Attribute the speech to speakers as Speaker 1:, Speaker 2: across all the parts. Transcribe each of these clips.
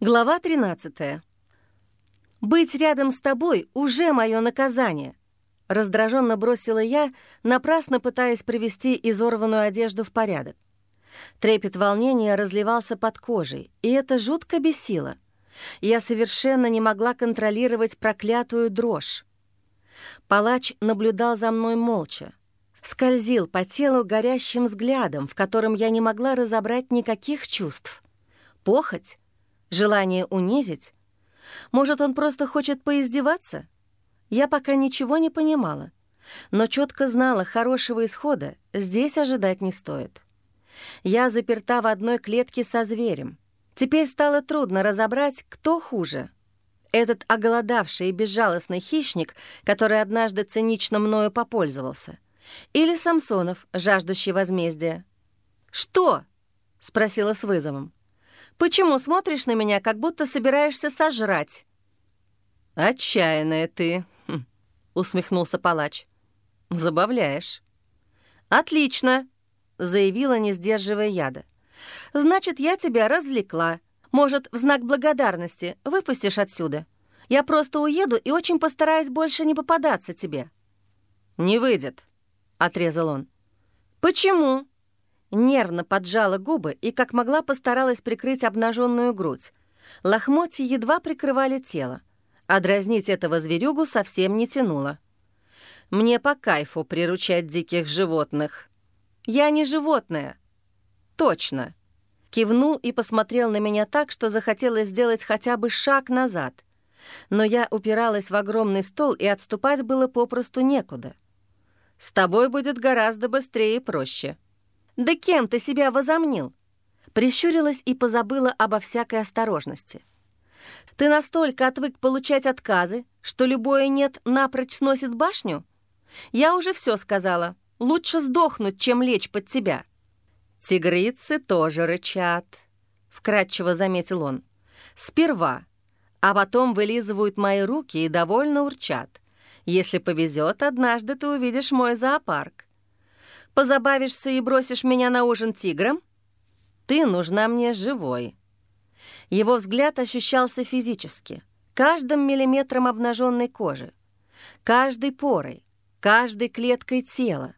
Speaker 1: Глава 13. «Быть рядом с тобой уже мое наказание», — раздраженно бросила я, напрасно пытаясь привести изорванную одежду в порядок. Трепет волнения разливался под кожей, и это жутко бесило. Я совершенно не могла контролировать проклятую дрожь. Палач наблюдал за мной молча. Скользил по телу горящим взглядом, в котором я не могла разобрать никаких чувств. Похоть? Желание унизить? Может, он просто хочет поиздеваться? Я пока ничего не понимала, но четко знала, хорошего исхода здесь ожидать не стоит. Я заперта в одной клетке со зверем. Теперь стало трудно разобрать, кто хуже. Этот оголодавший и безжалостный хищник, который однажды цинично мною попользовался. Или Самсонов, жаждущий возмездия. «Что?» — спросила с вызовом. Почему смотришь на меня, как будто собираешься сожрать?»
Speaker 2: «Отчаянная ты», хм, — усмехнулся палач. «Забавляешь».
Speaker 1: «Отлично», — заявила, не сдерживая яда. «Значит, я тебя развлекла. Может, в знак благодарности выпустишь отсюда? Я просто уеду и очень постараюсь больше не попадаться тебе».
Speaker 2: «Не выйдет», — отрезал он.
Speaker 1: «Почему?» Нервно поджала губы и, как могла, постаралась прикрыть обнаженную грудь. Лохмотья едва прикрывали тело, а дразнить этого зверюгу совсем не тянуло.
Speaker 2: «Мне по кайфу приручать диких животных».
Speaker 1: «Я не животное».
Speaker 2: «Точно».
Speaker 1: Кивнул и посмотрел на меня так, что захотелось сделать хотя бы шаг назад. Но я упиралась в огромный стол, и отступать было попросту некуда.
Speaker 2: «С тобой будет гораздо быстрее и проще».
Speaker 1: «Да кем ты себя возомнил?» Прищурилась и позабыла обо всякой осторожности. «Ты настолько отвык получать отказы, что любое «нет» напрочь сносит башню? Я уже все сказала. Лучше сдохнуть, чем лечь под тебя».
Speaker 2: «Тигрицы тоже рычат», — вкратчиво заметил он.
Speaker 1: «Сперва, а потом вылизывают мои руки и довольно урчат. Если повезет, однажды ты увидишь мой зоопарк. Позабавишься и бросишь меня на ужин тигром? Ты нужна мне живой». Его взгляд ощущался физически, каждым миллиметром обнаженной кожи, каждой порой, каждой клеткой тела.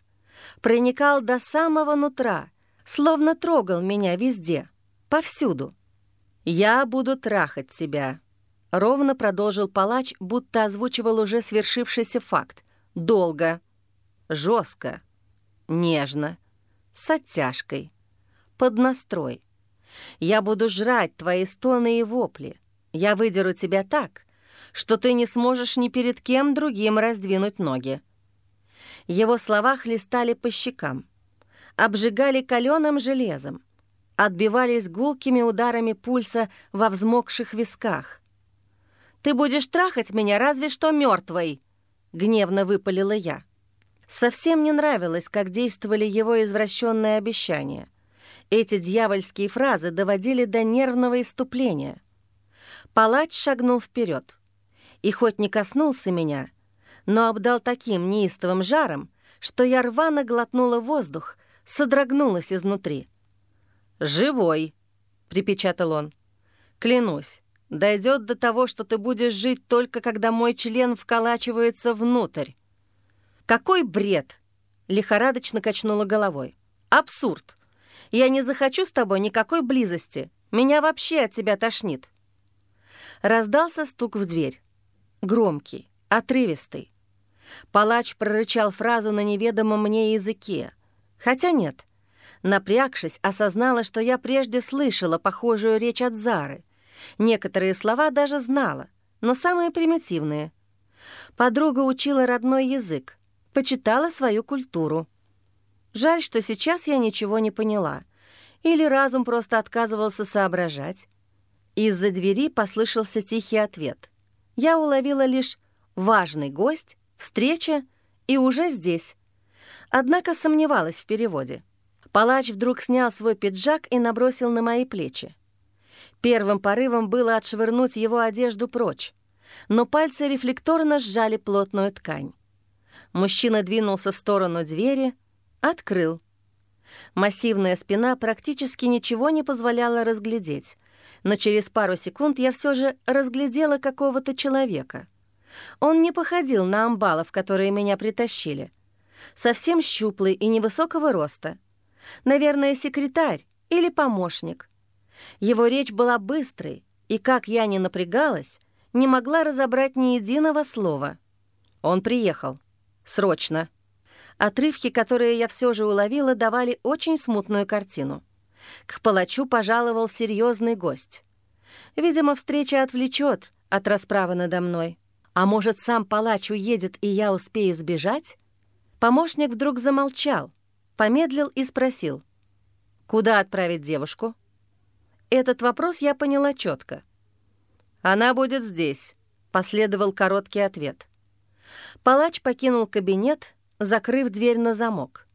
Speaker 1: Проникал до самого нутра, словно трогал меня везде, повсюду. «Я буду трахать тебя», — ровно продолжил палач, будто озвучивал уже свершившийся факт. «Долго, жестко, нежно, с оттяжкой, под настрой. Я буду жрать твои стоны и вопли. Я выдеру тебя так, что ты не сможешь ни перед кем другим раздвинуть ноги. Его слова хлестали по щекам, обжигали каленым железом, отбивались гулкими ударами пульса во взмокших висках. «Ты будешь трахать меня разве что мертвой!» — гневно выпалила я. Совсем не нравилось, как действовали его извращенные обещания. Эти дьявольские фразы доводили до нервного иступления. Палач шагнул вперед. И хоть не коснулся меня, но обдал таким неистовым жаром, что я рвано глотнула воздух, содрогнулась изнутри.
Speaker 2: «Живой», — припечатал он. «Клянусь, дойдет до того, что ты будешь жить только когда мой член вколачивается внутрь.
Speaker 1: «Какой бред!» — лихорадочно качнула головой. «Абсурд! Я не захочу с тобой никакой близости. Меня вообще от тебя тошнит». Раздался стук в дверь. Громкий, отрывистый. Палач прорычал фразу на неведомом мне языке. Хотя нет. Напрягшись, осознала, что я прежде слышала похожую речь от Зары. Некоторые слова даже знала, но самые примитивные. Подруга учила родной язык, почитала свою культуру. Жаль, что сейчас я ничего не поняла. Или разум просто отказывался соображать. Из-за двери послышался тихий ответ. Я уловила лишь «важный гость», «встреча» и «уже здесь». Однако сомневалась в переводе. Палач вдруг снял свой пиджак и набросил на мои плечи. Первым порывом было отшвырнуть его одежду прочь, но пальцы рефлекторно сжали плотную ткань. Мужчина двинулся в сторону двери, открыл. Массивная спина практически ничего не позволяла разглядеть, но через пару секунд я все же разглядела какого-то человека. Он не походил на амбалов, которые меня притащили. Совсем щуплый и невысокого роста. Наверное, секретарь или помощник. Его речь была быстрой, и, как я не напрягалась, не могла разобрать ни единого слова. Он приехал. Срочно. Отрывки, которые я все же уловила, давали очень смутную картину. К палачу пожаловал серьезный гость. Видимо, встреча отвлечет от расправы надо мной. А может, сам палач уедет, и я успею сбежать? Помощник вдруг замолчал, помедлил и спросил. «Куда отправить девушку?» Этот вопрос я поняла четко. «Она будет здесь», — последовал короткий ответ. Палач покинул кабинет, закрыв дверь на замок.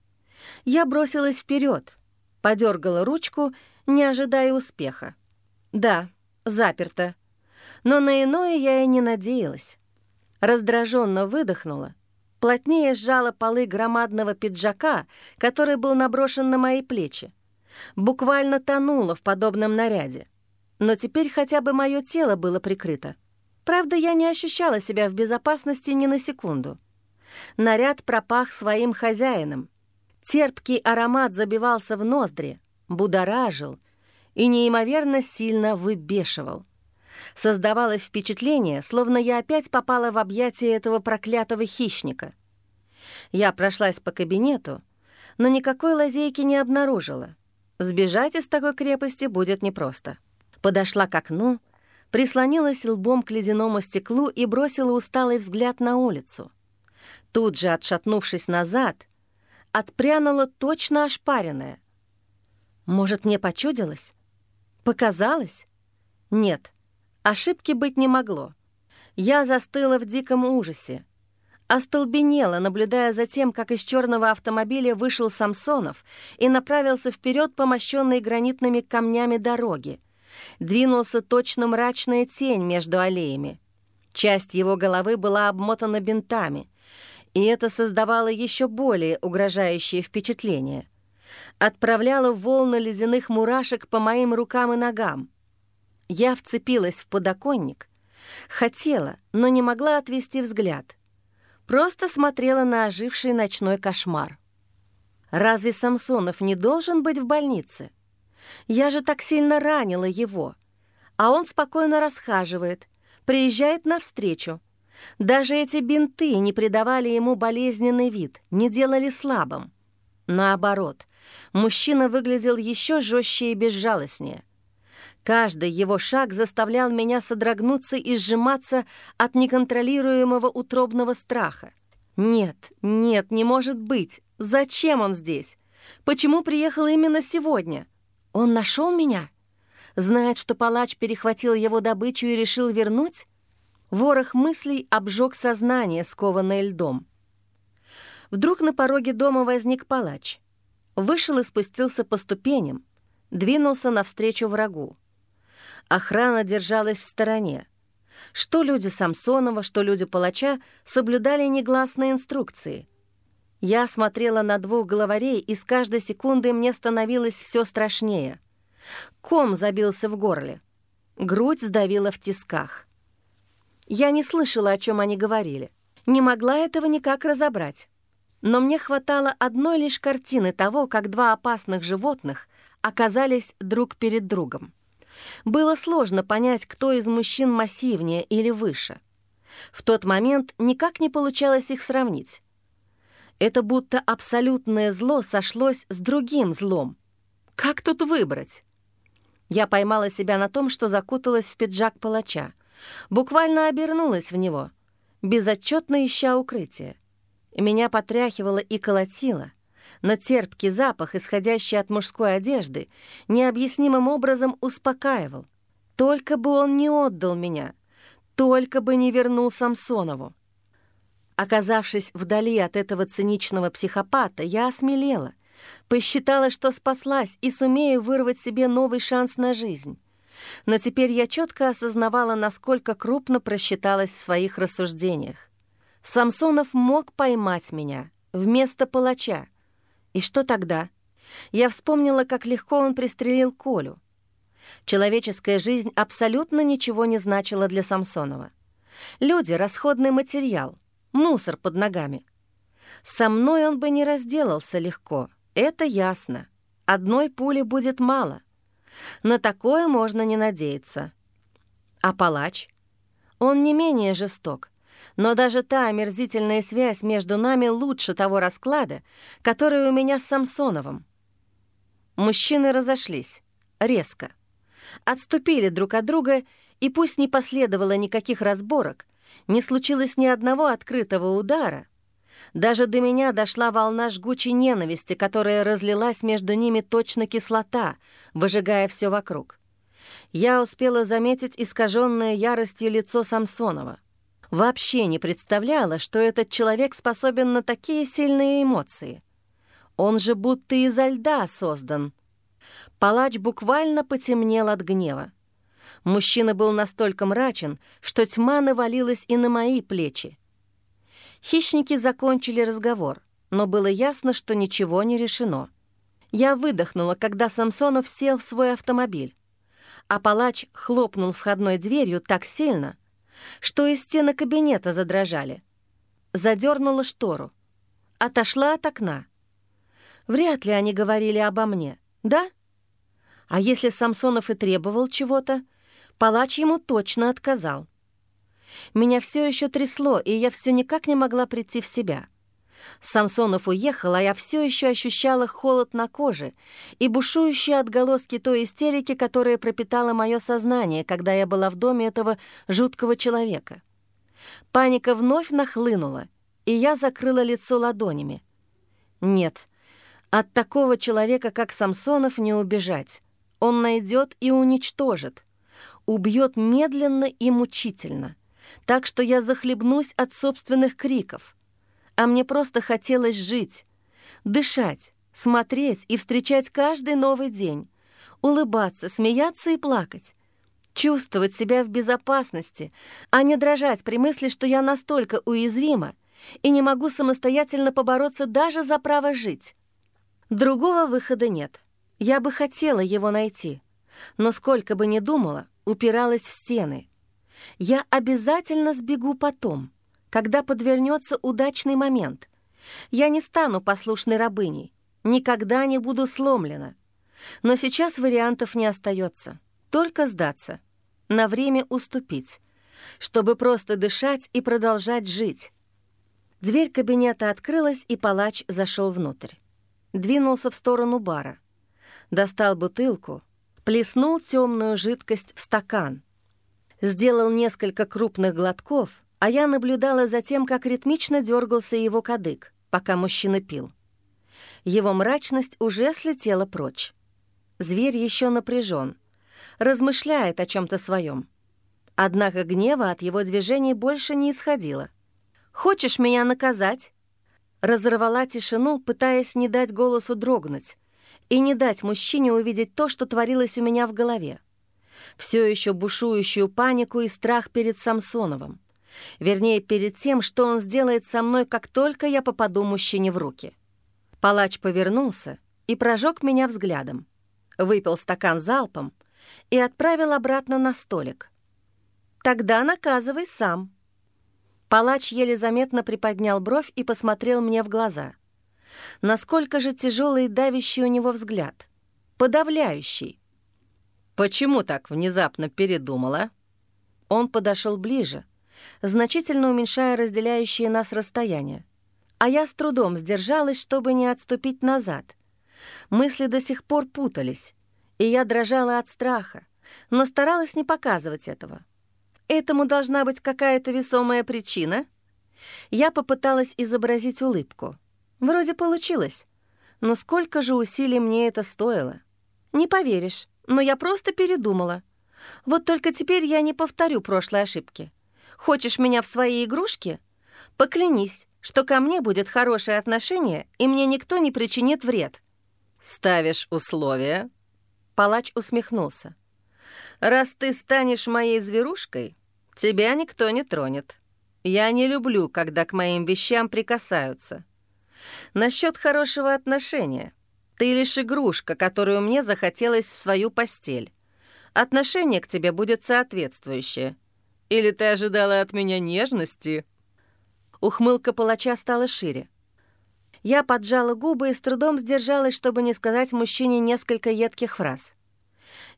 Speaker 1: Я бросилась вперед, подергала ручку, не ожидая успеха. Да, заперто. Но на иное я и не надеялась. Раздраженно выдохнула, плотнее сжала полы громадного пиджака, который был наброшен на мои плечи. Буквально тонула в подобном наряде. Но теперь хотя бы мое тело было прикрыто. Правда, я не ощущала себя в безопасности ни на секунду. Наряд пропах своим хозяином. Терпкий аромат забивался в ноздри, будоражил и неимоверно сильно выбешивал. Создавалось впечатление, словно я опять попала в объятия этого проклятого хищника. Я прошлась по кабинету, но никакой лазейки не обнаружила. Сбежать из такой крепости будет непросто. Подошла к окну, прислонилась лбом к ледяному стеклу и бросила усталый взгляд на улицу. Тут же, отшатнувшись назад, отпрянула точно ошпаренная. Может, мне почудилось? Показалось? Нет, ошибки быть не могло. Я застыла в диком ужасе. Остолбенела, наблюдая за тем, как из черного автомобиля вышел Самсонов и направился вперед по мощенной гранитными камнями дороги. Двинулся точно мрачная тень между аллеями. Часть его головы была обмотана бинтами — и это создавало еще более угрожающее впечатление. Отправляло волны ледяных мурашек по моим рукам и ногам. Я вцепилась в подоконник, хотела, но не могла отвести взгляд. Просто смотрела на оживший ночной кошмар. Разве Самсонов не должен быть в больнице? Я же так сильно ранила его. А он спокойно расхаживает, приезжает навстречу, даже эти бинты не придавали ему болезненный вид, не делали слабым. Наоборот, мужчина выглядел еще жестче и безжалостнее. Каждый его шаг заставлял меня содрогнуться и сжиматься от неконтролируемого утробного страха. Нет, нет, не может быть. Зачем он здесь? Почему приехал именно сегодня? Он нашел меня? Знает, что палач перехватил его добычу и решил вернуть? Ворох мыслей обжег сознание, скованное льдом. Вдруг на пороге дома возник палач. Вышел и спустился по ступеням, двинулся навстречу врагу. Охрана держалась в стороне. Что люди Самсонова, что люди палача соблюдали негласные инструкции. Я смотрела на двух главарей, и с каждой секундой мне становилось все страшнее. Ком забился в горле. Грудь сдавила в тисках. Я не слышала, о чем они говорили. Не могла этого никак разобрать. Но мне хватало одной лишь картины того, как два опасных животных оказались друг перед другом. Было сложно понять, кто из мужчин массивнее или выше. В тот момент никак не получалось их сравнить. Это будто абсолютное зло сошлось с другим злом. Как тут выбрать? Я поймала себя на том, что закуталась в пиджак палача — Буквально обернулась в него, безотчетно ища укрытие. Меня потряхивало и колотило, но терпкий запах, исходящий от мужской одежды, необъяснимым образом успокаивал. Только бы он не отдал меня, только бы не вернул Самсонову. Оказавшись вдали от этого циничного психопата, я осмелела, посчитала, что спаслась и сумею вырвать себе новый шанс на жизнь. Но теперь я четко осознавала, насколько крупно просчиталась в своих рассуждениях. Самсонов мог поймать меня вместо палача. И что тогда? Я вспомнила, как легко он пристрелил Колю. Человеческая жизнь абсолютно ничего не значила для Самсонова. Люди — расходный материал, мусор под ногами. Со мной он бы не разделался легко, это ясно. Одной пули будет мало. На такое можно не надеяться. А палач? Он не менее жесток, но даже та омерзительная связь между нами лучше того расклада, который у меня с Самсоновым. Мужчины разошлись. Резко. Отступили друг от друга, и пусть не последовало никаких разборок, не случилось ни одного открытого удара, даже до меня дошла волна жгучей ненависти, которая разлилась между ними точно кислота, выжигая все вокруг. Я успела заметить искаженное яростью лицо Самсонова. Вообще не представляла, что этот человек способен на такие сильные эмоции. Он же будто изо льда создан. Палач буквально потемнел от гнева. Мужчина был настолько мрачен, что тьма навалилась и на мои плечи. Хищники закончили разговор, но было ясно, что ничего не решено. Я выдохнула, когда Самсонов сел в свой автомобиль, а палач хлопнул входной дверью так сильно, что и стены кабинета задрожали. Задернула штору. Отошла от окна. Вряд ли они говорили обо мне, да? А если Самсонов и требовал чего-то, палач ему точно отказал. Меня все еще трясло, и я все никак не могла прийти в себя. Самсонов уехал, а я все еще ощущала холод на коже и бушующие отголоски той истерики, которая пропитала мое сознание, когда я была в доме этого жуткого человека. Паника вновь нахлынула, и я закрыла лицо ладонями. Нет, от такого человека, как Самсонов, не убежать. Он найдет и уничтожит. Убьет медленно и мучительно — так что я захлебнусь от собственных криков. А мне просто хотелось жить, дышать, смотреть и встречать каждый новый день, улыбаться, смеяться и плакать, чувствовать себя в безопасности, а не дрожать при мысли, что я настолько уязвима и не могу самостоятельно побороться даже за право жить. Другого выхода нет. Я бы хотела его найти, но сколько бы ни думала, упиралась в стены — я обязательно сбегу потом, когда подвернется удачный момент. Я не стану послушной рабыней, никогда не буду сломлена. Но сейчас вариантов не остается, только сдаться, на время уступить, чтобы просто дышать и продолжать жить. Дверь кабинета открылась, и палач зашел внутрь. Двинулся в сторону бара. Достал бутылку, плеснул темную жидкость в стакан, сделал несколько крупных глотков, а я наблюдала за тем, как ритмично дергался его кадык, пока мужчина пил. Его мрачность уже слетела прочь. Зверь еще напряжен, размышляет о чем то своем. Однако гнева от его движений больше не исходило. «Хочешь меня наказать?» Разорвала тишину, пытаясь не дать голосу дрогнуть и не дать мужчине увидеть то, что творилось у меня в голове все еще бушующую панику и страх перед Самсоновым. Вернее, перед тем, что он сделает со мной, как только я попаду мужчине в руки. Палач повернулся и прожег меня взглядом, выпил стакан залпом и отправил обратно на столик. «Тогда наказывай сам». Палач еле заметно приподнял бровь и посмотрел мне в глаза. Насколько же тяжелый и давящий у него взгляд. Подавляющий. «Почему так внезапно передумала?» Он подошел ближе, значительно уменьшая разделяющее нас расстояние. А я с трудом сдержалась, чтобы не отступить назад. Мысли до сих пор путались, и я дрожала от страха, но старалась не показывать этого. Этому должна быть какая-то весомая причина. Я попыталась изобразить улыбку. Вроде получилось. Но сколько же усилий мне это стоило? Не поверишь, но я просто передумала. Вот только теперь я не повторю прошлой ошибки. Хочешь меня в свои игрушки? Поклянись, что ко мне будет хорошее отношение, и мне никто не причинит вред». «Ставишь условия?» Палач усмехнулся. «Раз ты станешь моей зверушкой, тебя никто не тронет. Я не люблю, когда к моим вещам прикасаются. Насчет хорошего отношения. Ты лишь игрушка, которую мне захотелось в свою постель. отношение к тебе будет соответствующее. Или ты ожидала от меня нежности?»
Speaker 2: Ухмылка палача стала шире. Я поджала губы и с трудом сдержалась, чтобы не сказать мужчине несколько едких фраз.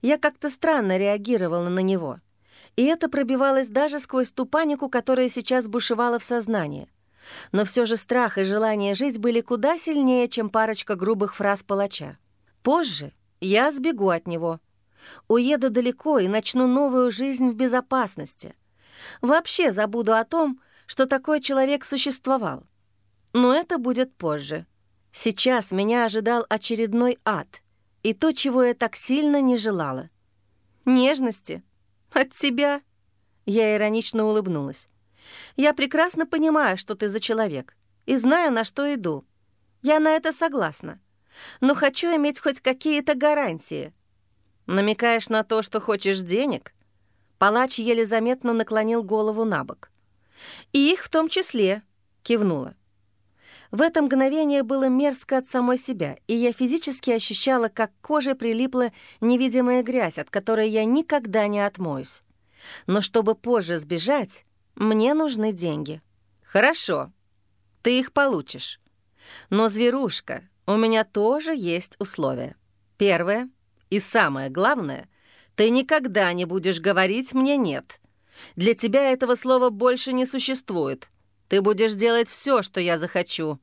Speaker 2: Я как-то странно реагировала на него, и это пробивалось даже сквозь ту панику, которая сейчас бушевала в сознании. Но все же страх и желание жить были куда сильнее, чем парочка грубых фраз палача. Позже я сбегу от него. Уеду далеко и начну новую жизнь в безопасности. Вообще забуду о том, что такой человек существовал. Но это будет позже. Сейчас меня ожидал очередной ад и то, чего я так сильно не желала. Нежности? От тебя? Я иронично улыбнулась. Я прекрасно понимаю, что ты за человек, и знаю, на что иду. Я на это согласна. Но хочу иметь хоть какие-то гарантии. Намекаешь на то, что хочешь денег? Палач еле заметно наклонил голову на бок. «И их в том числе», — кивнула. В это мгновение было мерзко от самой себя, и я физически ощущала, как к коже прилипла невидимая грязь, от которой я никогда не отмоюсь. Но чтобы позже сбежать, мне нужны деньги. Хорошо, ты их получишь. Но, зверушка, у меня тоже есть условия. Первое и самое главное, ты никогда не будешь говорить мне «нет». Для тебя этого слова больше не существует. Ты будешь делать все, что я захочу».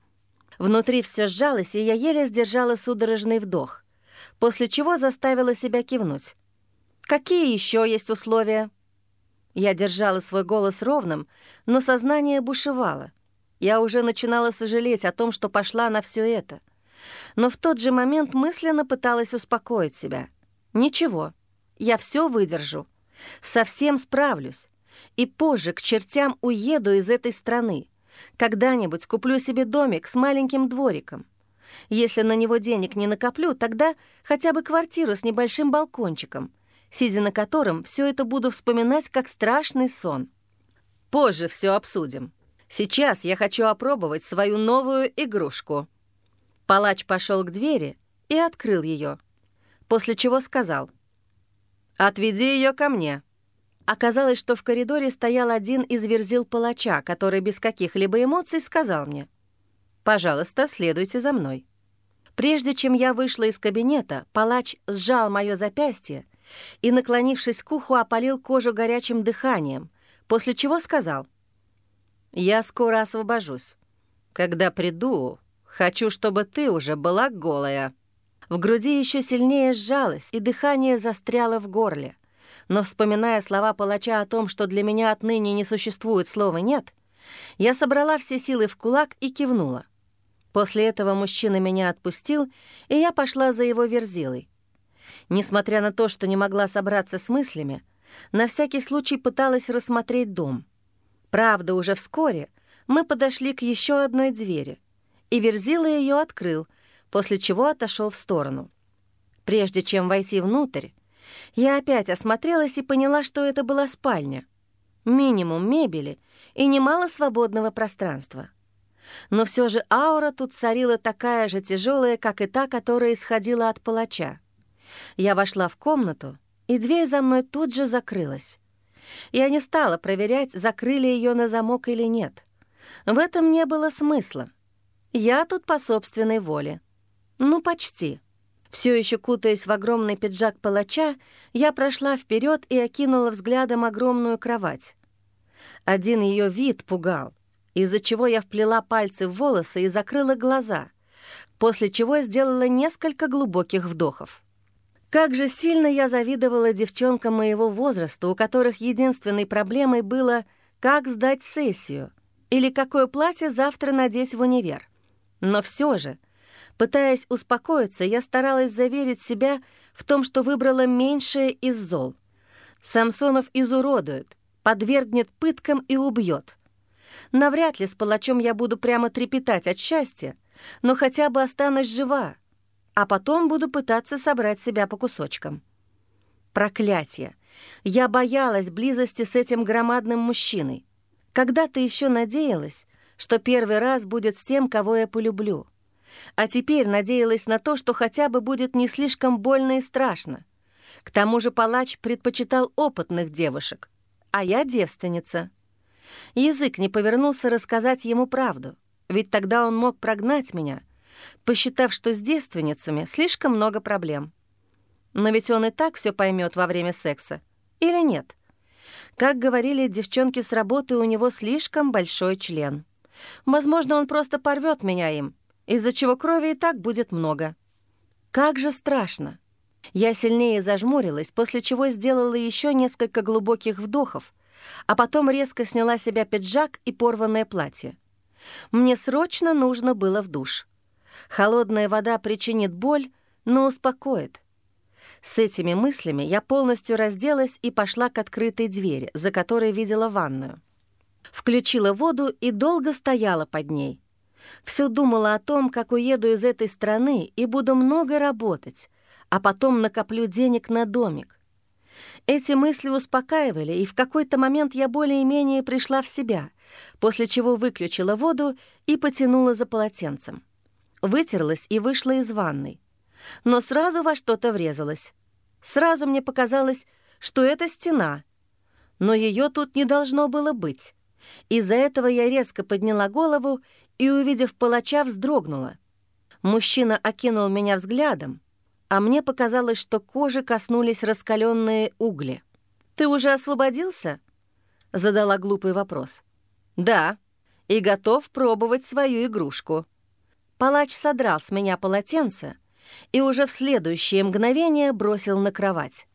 Speaker 2: Внутри все сжалось, и я еле сдержала судорожный вдох, после чего заставила себя кивнуть. «Какие еще есть условия?» Я держала свой голос ровным, но сознание бушевало. Я уже начинала сожалеть о том, что пошла на все это. Но в тот же момент мысленно пыталась успокоить себя. «Ничего, я все выдержу. Совсем справлюсь. И позже к чертям уеду из этой страны. Когда-нибудь куплю себе домик с маленьким двориком. Если на него денег не накоплю, тогда хотя бы квартиру с небольшим балкончиком — сидя на котором все это буду вспоминать как страшный сон. Позже все обсудим. Сейчас я хочу опробовать свою новую игрушку. Палач пошел к двери и открыл ее, после чего сказал «Отведи ее ко мне». Оказалось, что в коридоре стоял один из верзил палача, который без каких-либо эмоций сказал мне «Пожалуйста, следуйте за мной». Прежде чем я вышла из кабинета, палач сжал мое запястье и, наклонившись к уху, опалил кожу горячим дыханием, после чего сказал, «Я скоро освобожусь. Когда приду, хочу, чтобы ты уже была голая». В груди еще сильнее сжалось, и дыхание застряло в горле. Но, вспоминая слова палача о том, что для меня отныне не существует слова «нет», я собрала все силы в кулак и кивнула. После этого мужчина меня отпустил, и я пошла за его верзилой. Несмотря на то, что не могла собраться с мыслями, на всякий случай пыталась рассмотреть дом. Правда, уже вскоре мы подошли к еще одной двери, и Верзила ее открыл, после чего отошел в сторону. Прежде чем войти внутрь, я опять осмотрелась и поняла, что это была спальня. Минимум мебели и немало свободного пространства. Но все же аура тут царила такая же тяжелая, как и та, которая исходила от палача. Я вошла в комнату, и дверь за мной тут же закрылась. Я не стала проверять, закрыли ее на замок или нет. В этом не было смысла. Я тут по собственной воле. Ну, почти. Все еще кутаясь в огромный пиджак палача, я прошла вперед и окинула взглядом огромную кровать. Один ее вид пугал, из-за чего я вплела пальцы в волосы и закрыла глаза, после чего сделала несколько глубоких вдохов. Как же сильно я завидовала девчонкам моего возраста, у которых единственной проблемой было, как сдать сессию или какое платье завтра надеть в универ. Но все же, пытаясь успокоиться, я старалась заверить себя в том, что выбрала меньшее из зол. Самсонов изуродует, подвергнет пыткам и убьет. Навряд ли с палачом я буду прямо трепетать от счастья, но хотя бы останусь жива а потом буду пытаться собрать себя по кусочкам. Проклятие! Я боялась близости с этим громадным мужчиной. Когда-то еще надеялась, что первый раз будет с тем, кого я полюблю. А теперь надеялась на то, что хотя бы будет не слишком больно и страшно. К тому же палач предпочитал опытных девушек, а я девственница. Язык не повернулся рассказать ему правду, ведь тогда он мог прогнать меня, посчитав, что с девственницами слишком много проблем. Но ведь он и так все поймет во время секса. Или нет? Как говорили девчонки с работы, у него слишком большой член. Возможно, он просто порвет меня им, из-за чего крови и так будет много. Как же страшно! Я сильнее зажмурилась, после чего сделала еще несколько глубоких вдохов, а потом резко сняла себя пиджак и порванное платье. Мне срочно нужно было в душ. Холодная вода причинит боль, но успокоит. С этими мыслями я полностью разделась и пошла к открытой двери, за которой видела ванную. Включила воду и долго стояла под ней. Все думала о том, как уеду из этой страны и буду много работать, а потом накоплю денег на домик. Эти мысли успокаивали, и в какой-то момент я более-менее пришла в себя, после чего выключила воду и потянула за полотенцем. Вытерлась и вышла из ванной. Но сразу во что-то врезалась. Сразу мне показалось, что это стена. Но ее тут не должно было быть. Из-за этого я резко подняла голову и, увидев палача, вздрогнула. Мужчина окинул меня взглядом, а мне показалось, что кожи коснулись раскаленные угли. «Ты уже освободился?» — задала глупый вопрос. «Да, и готов пробовать свою игрушку». Палач содрал с меня полотенце и уже в следующее мгновение бросил на кровать.